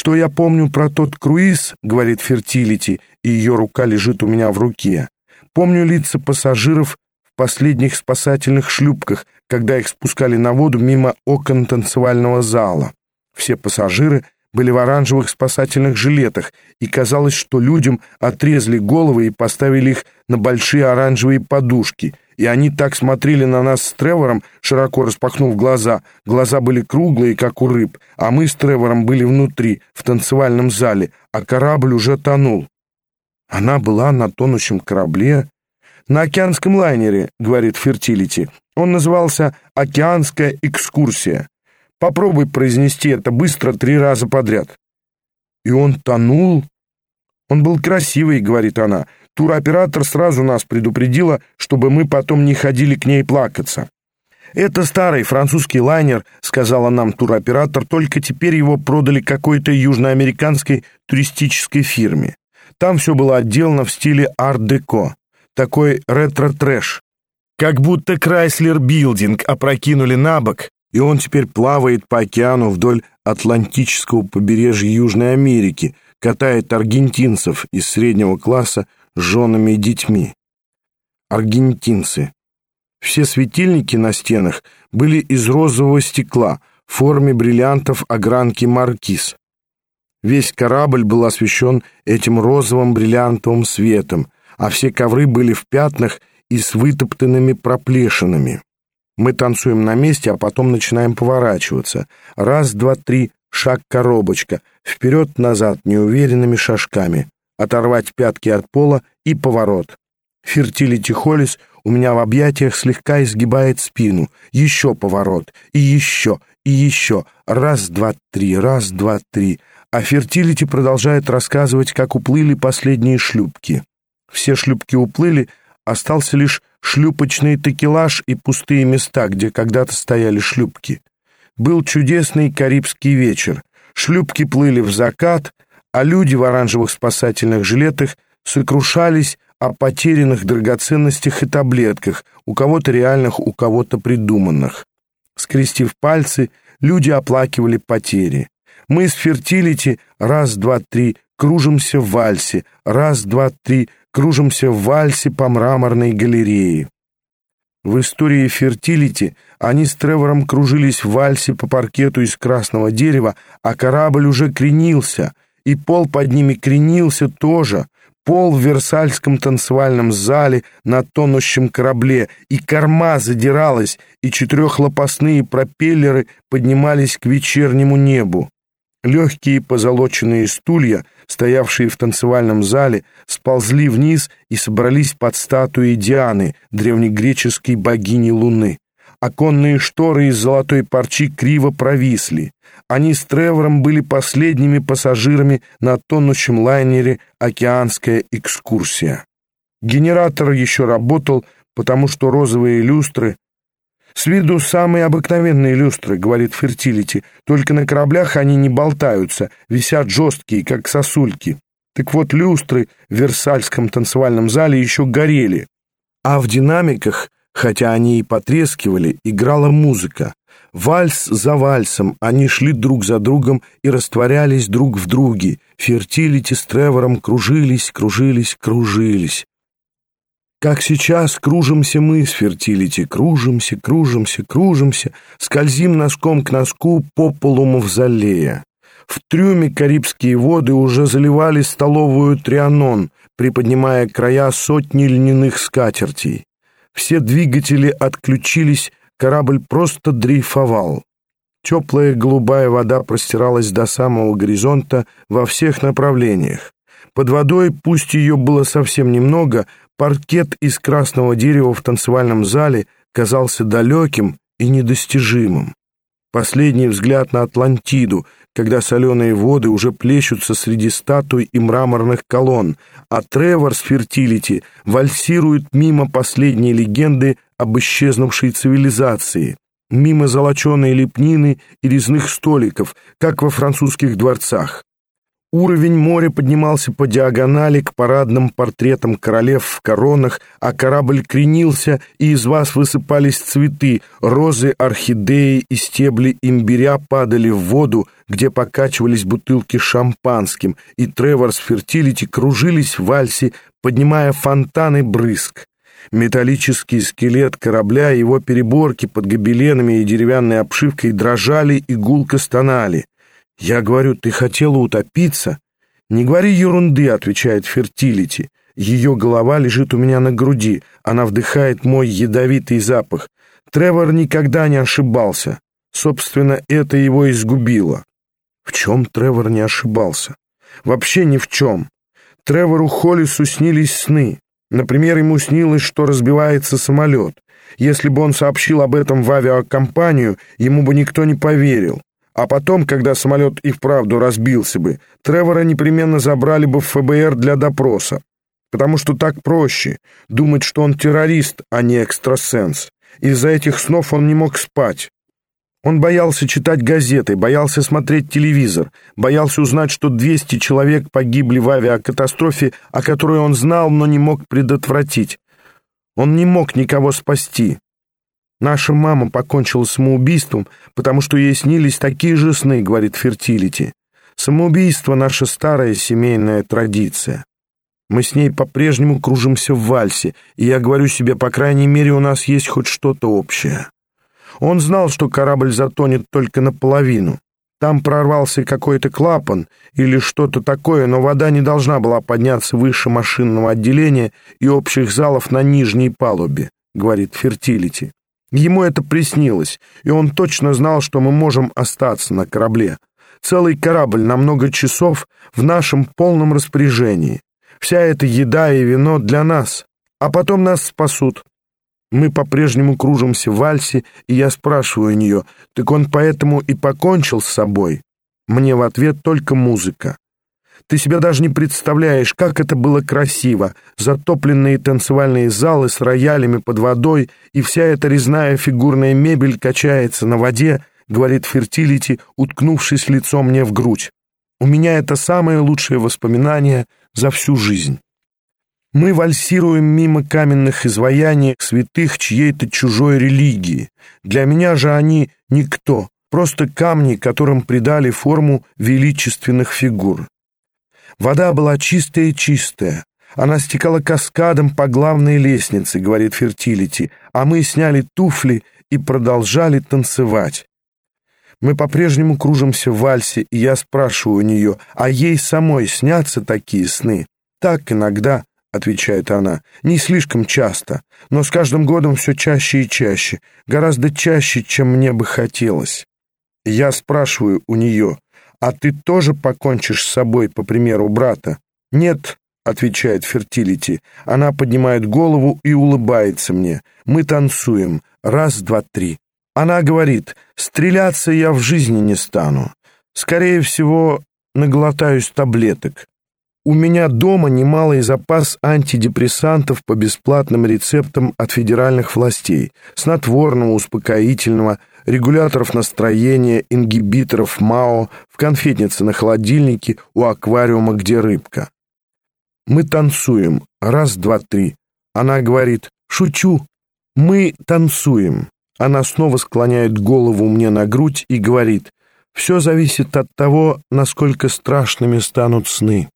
Что я помню про тот круиз, говорит Фертилити, и ее рука лежит у меня в руке. Помню лица пассажиров в последних спасательных шлюпках, когда их спускали на воду мимо окон танцевального зала. Все пассажиры были в оранжевых спасательных жилетах, и казалось, что людям отрезали головы и поставили их на большие оранжевые подушки, и они так смотрели на нас с Тревором, широко распахнув глаза. Глаза были круглые, как у рыб, а мы с Тревором были внутри, в танцевальном зале, а корабль уже тонул. Она была на тонущем корабле, на океанском лайнере, говорит Фертилити. Он назывался «Океанская экскурсия». Попробуй произнести это быстро три раза подряд. И он тонул. Он был красивый, говорит она. Туроператор сразу нас предупредила, чтобы мы потом не ходили к ней плакаться. «Это старый французский лайнер», — сказала нам туроператор, «только теперь его продали какой-то южноамериканской туристической фирме. Там все было отделано в стиле арт-деко, такой ретро-трэш. Как будто Крайслер Билдинг опрокинули на бок, и он теперь плавает по океану вдоль Атлантического побережья Южной Америки, катает аргентинцев из среднего класса с женами и детьми. Аргентинцы. Все светильники на стенах были из розового стекла в форме бриллиантов огранки маркиз. Весь корабль был освещен этим розовым бриллиантовым светом, а все ковры были в пятнах и с вытоптанными проплешинами. Мы танцуем на месте, а потом начинаем поворачиваться. Раз, два, три, шаг-коробочка, вперед-назад неуверенными шажками, оторвать пятки от пола и поворот. Фертилити Холлис у меня в объятиях слегка изгибает спину. Еще поворот, и еще, и еще. Раз, два, три, раз, два, три. А Фертилити продолжает рассказывать, как уплыли последние шлюпки. Все шлюпки уплыли, остался лишь шлюпочный такелаж и пустые места, где когда-то стояли шлюпки. Был чудесный карибский вечер. Шлюпки плыли в закат, а люди в оранжевых спасательных жилетах сокрушались о потерянных драгоценностях и таблетках, у кого-то реальных, у кого-то придуманных. Скрестив пальцы, люди оплакивали потери. Мы с Фертилити раз, два, три кружимся в вальсе, раз, два, три кружимся в вальсе по мраморной галерее. В истории «Фертилити» они с Тревором кружились в вальсе по паркету из красного дерева, а корабль уже кренился, и пол под ними кренился тоже, пол в Версальском танцевальном зале на тонущем корабле, и корма задиралась, и четырехлопастные пропеллеры поднимались к вечернему небу. Легкие позолоченные стулья, стоявшие в танцевальном зале, сползли вниз и собрались под статуей Дианы, древнегреческой богини Луны. Оконные шторы из золотой парчи криво провисли. Они с Тревором были последними пассажирами на тонущем лайнере «Океанская экскурсия». Генератор еще работал, потому что розовые люстры «С виду самые обыкновенные люстры», — говорит Фертилити, «только на кораблях они не болтаются, висят жесткие, как сосульки. Так вот, люстры в Версальском танцевальном зале еще горели, а в динамиках, хотя они и потрескивали, играла музыка. Вальс за вальсом они шли друг за другом и растворялись друг в друге. Фертилити с Тревором кружились, кружились, кружились. Как сейчас кружимся мы с фертилити, кружимся, кружимся, кружимся, скользим носком к носку по полу мавзолея. В трюме карибские воды уже заливали столовую трианон, приподнимая края сотни льняных скатертей. Все двигатели отключились, корабль просто дрейфовал. Теплая голубая вода простиралась до самого горизонта во всех направлениях. Под водой, пусть ее было совсем немного, Паркет из красного дерева в танцевальном зале казался далеким и недостижимым. Последний взгляд на Атлантиду, когда соленые воды уже плещутся среди статуй и мраморных колонн, а Тревор с Фертилити вальсирует мимо последней легенды об исчезнувшей цивилизации, мимо золоченой лепнины и резных столиков, как во французских дворцах. Уровень моря поднимался по диагонали к парадным портретам королев в коронах, а корабль кренился, и из вас высыпались цветы, розы, орхидеи и стебли имбиря падали в воду, где покачивались бутылки шампанским, и Тревор с Фертилити кружились в вальсе, поднимая фонтаны брызг. Металлический скелет корабля его переборки под гобеленами и деревянной обшивкой дрожали и гулко стонали. «Я говорю, ты хотела утопиться?» «Не говори ерунды», — отвечает Фертилити. Ее голова лежит у меня на груди. Она вдыхает мой ядовитый запах. Тревор никогда не ошибался. Собственно, это его изгубило. В чем Тревор не ошибался? Вообще ни в чем. Тревору Холлису снились сны. Например, ему снилось, что разбивается самолет. Если бы он сообщил об этом в авиакомпанию, ему бы никто не поверил. А потом, когда самолет и вправду разбился бы, Тревора непременно забрали бы в ФБР для допроса. Потому что так проще думать, что он террорист, а не экстрасенс. Из-за этих снов он не мог спать. Он боялся читать газеты, боялся смотреть телевизор, боялся узнать, что 200 человек погибли в авиакатастрофе, о которой он знал, но не мог предотвратить. Он не мог никого спасти. Наша мама покончила самоубийством, потому что ей снились такие же сны, говорит Фертилити. Самоубийство — наша старая семейная традиция. Мы с ней по-прежнему кружимся в вальсе, и я говорю себе, по крайней мере, у нас есть хоть что-то общее. Он знал, что корабль затонет только наполовину. Там прорвался какой-то клапан или что-то такое, но вода не должна была подняться выше машинного отделения и общих залов на нижней палубе, говорит Фертилити. Ему это приснилось, и он точно знал, что мы можем остаться на корабле. Целый корабль на много часов в нашем полном распоряжении. Вся эта еда и вино для нас, а потом нас спасут. Мы по-прежнему кружимся в вальсе, и я спрашиваю у нее, так он поэтому и покончил с собой? Мне в ответ только музыка. Ты себе даже не представляешь, как это было красиво. Затопленные танцевальные залы с роялями под водой, и вся эта резная фигурная мебель качается на воде, говорит Фертилити, уткнувшись лицом мне в грудь. У меня это самое лучшее воспоминание за всю жизнь. Мы вальсируем мимо каменных изваяний святых чьей-то чужой религии. Для меня же они никто, просто камни, которым придали форму величественных фигур. Вода была чистая-чистая. Она стекала каскадом по главной лестнице, говорит Фертилити, а мы сняли туфли и продолжали танцевать. Мы по-прежнему кружимся в вальсе, и я спрашиваю у нее, а ей самой снятся такие сны? Так иногда, отвечает она, не слишком часто, но с каждым годом все чаще и чаще, гораздо чаще, чем мне бы хотелось. Я спрашиваю у нее, «А ты тоже покончишь с собой, по примеру брата?» «Нет», — отвечает Фертилити. Она поднимает голову и улыбается мне. Мы танцуем. Раз, два, три. Она говорит, «Стреляться я в жизни не стану. Скорее всего, наглотаюсь таблеток. У меня дома немалый запас антидепрессантов по бесплатным рецептам от федеральных властей, снотворного, успокоительного, регуляторов настроения, ингибиторов МАО, в конфетнице на холодильнике у аквариума, где рыбка. Мы танцуем. Раз, два, три. Она говорит «Шучу». Мы танцуем. Она снова склоняет голову мне на грудь и говорит «Все зависит от того, насколько страшными станут сны».